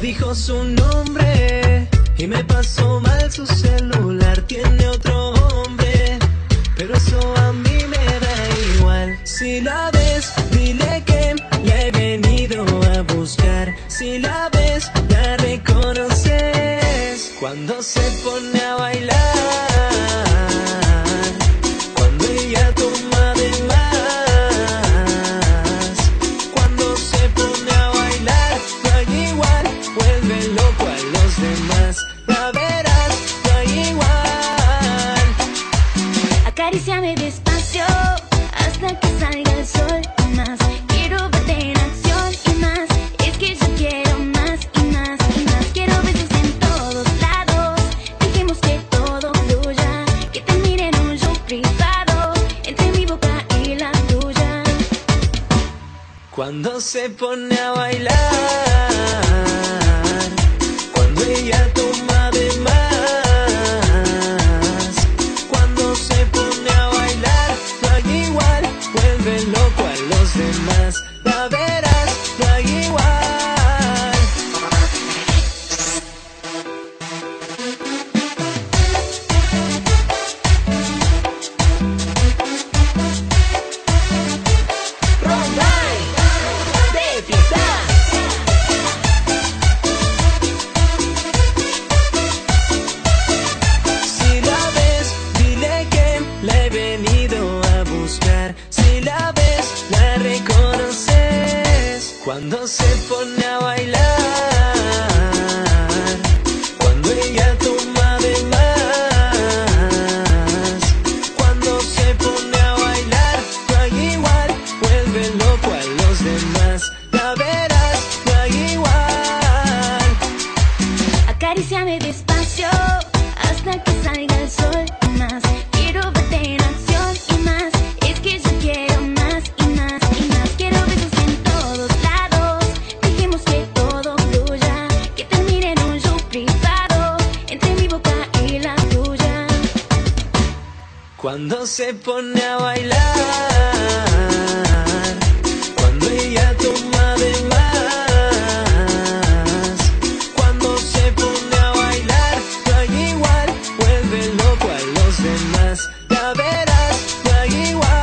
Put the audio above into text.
Dijo su nombre y me pasó mal su celular. Tiene otro hombre, pero eso a mí me da igual. Si la ves, dile que la he venido a buscar. Si la ves, la reconoces cuando se pone a bailar. Acaríciame despacio hasta que salga el sol y más. Quiero verte en acción y más. Es que yo quiero más y más y más. Quiero besos en todos lados. Dejemos que todo fluya. Que termine en un show privado entre mi boca y la tuya. Cuando se pone a bailar, cuando ella toma vuelve loco a los demás, Cuando se pone a bailar, cuando ella toma de más, cuando se pone a bailar, no hay igual. Vuelve loco a los demás. La verás, no hay igual. Acaríciame despacio hasta que salga el sol Cuando se pone a bailar, cuando ella toma de más, cuando se pone a bailar, no hay igual, vuelve loco a los demás, la verás, no hay igual.